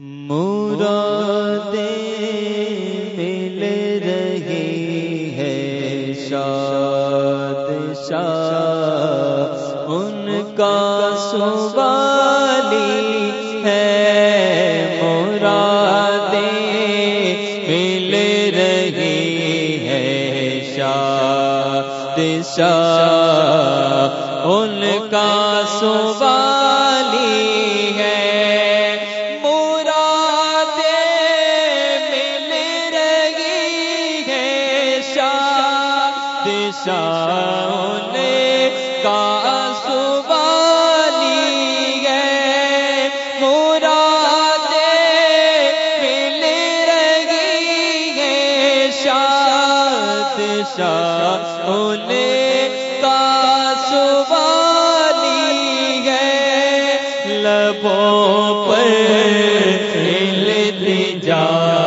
مراد مل رہی ہے شاد شاد ان کا سوالی ہے۔ مراد مل رہی ہے شاد شاد ان کا سوالی شاد کا سوالی ہے۔ لبوں پر جا۔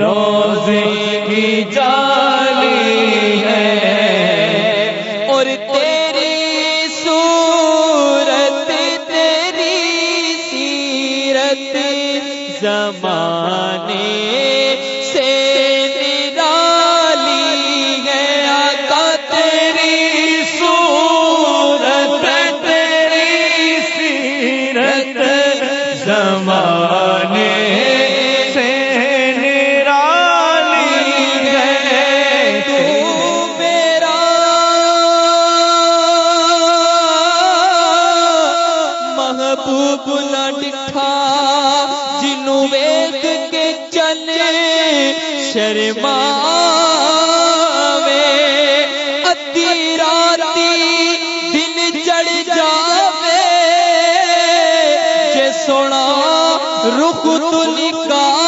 روزے کی جان محبوب نہ ڈٹھا جنوں ویگ کے چلے شرما ادی راتی دن چڑھ جاوے جے سونا رخ تو نکاح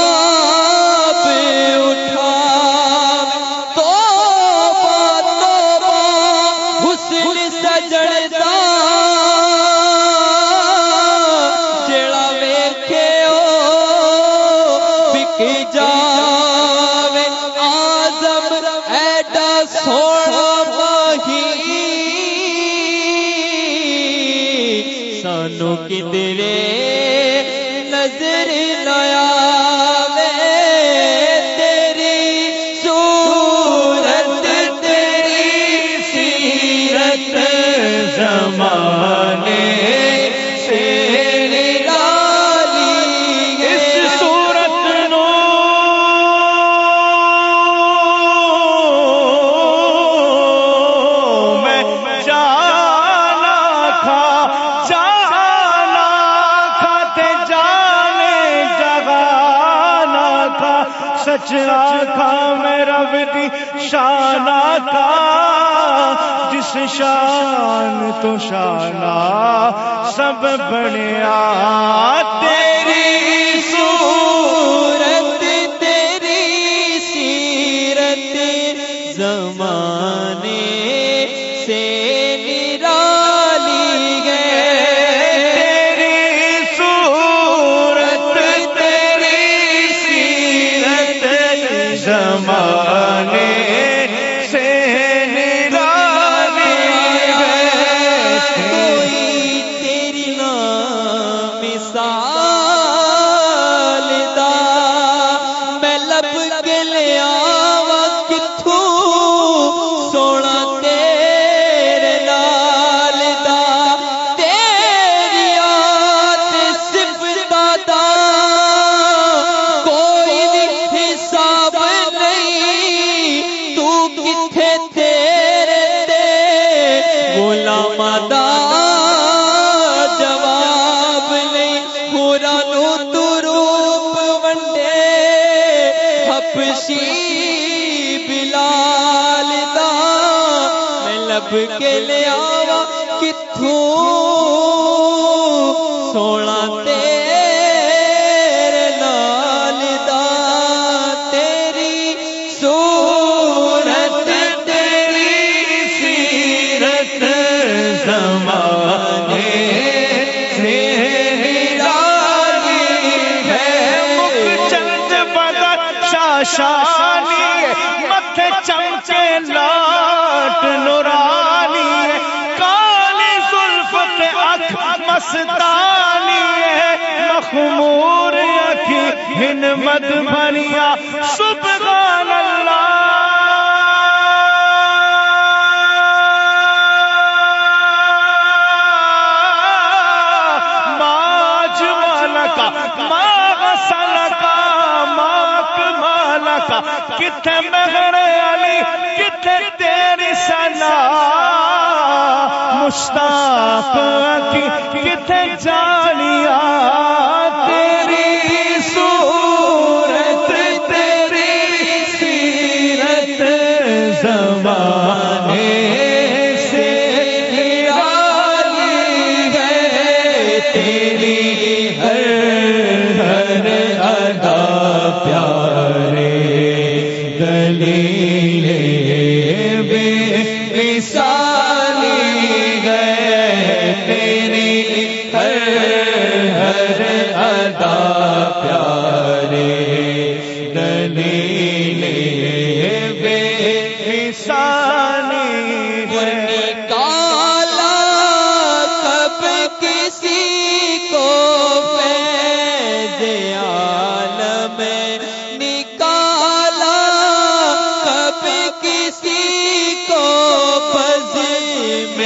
ایڈا سانو کدرے نظر نیا تیری سورت تیری سیرت زمانے سچ آخا میرا بدی شان تھا۔ جس شان تو شانا سب بڑیا تیری صورت، تیری سیرت، زمانے نب کے لیا کتوں سونا تیر لال دا تیری سورت تیری سیرت زمانے سے شانی مت چ مستانی مخمور اکھی ہن مد بھریا سبحان اللہ۔ کتنے مہر علی کتنے تیری سنا مشتاق کتنے جانیا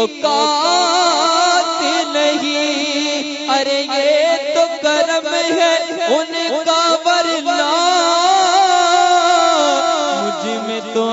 اوقات نہیں۔ ارے یہ تو کرم ہے ان کا ورنہ۔ مجھ میں تو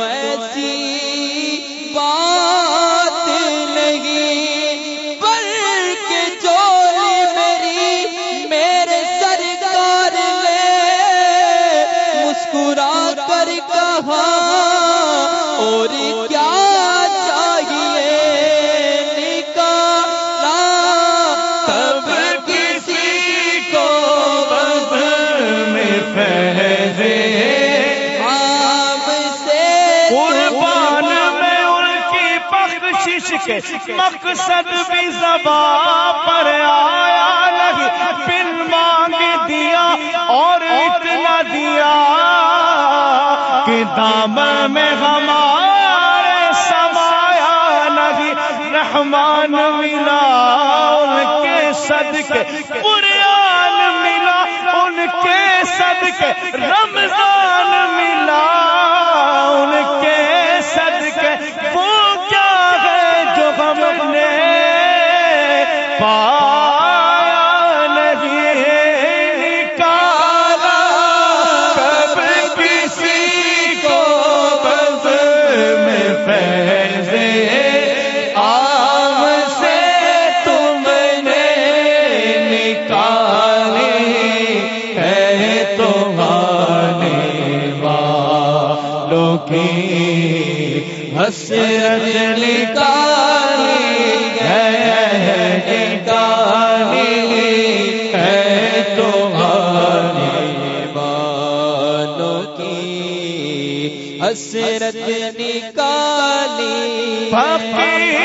کے مقصد بھی زباں پر آیا نہیں۔ بن مانگ دیا اور اتنا دیا کہ دامن میں ہمارے سمایا نہیں۔ رحمان ملا ان کے صدقے، قرآن ملا ان کے صدقے، رمضان ملا حسرت نکالی ہے نکالی ہے تمہاری بالوں کی۔ حسرت نکالی فقیروں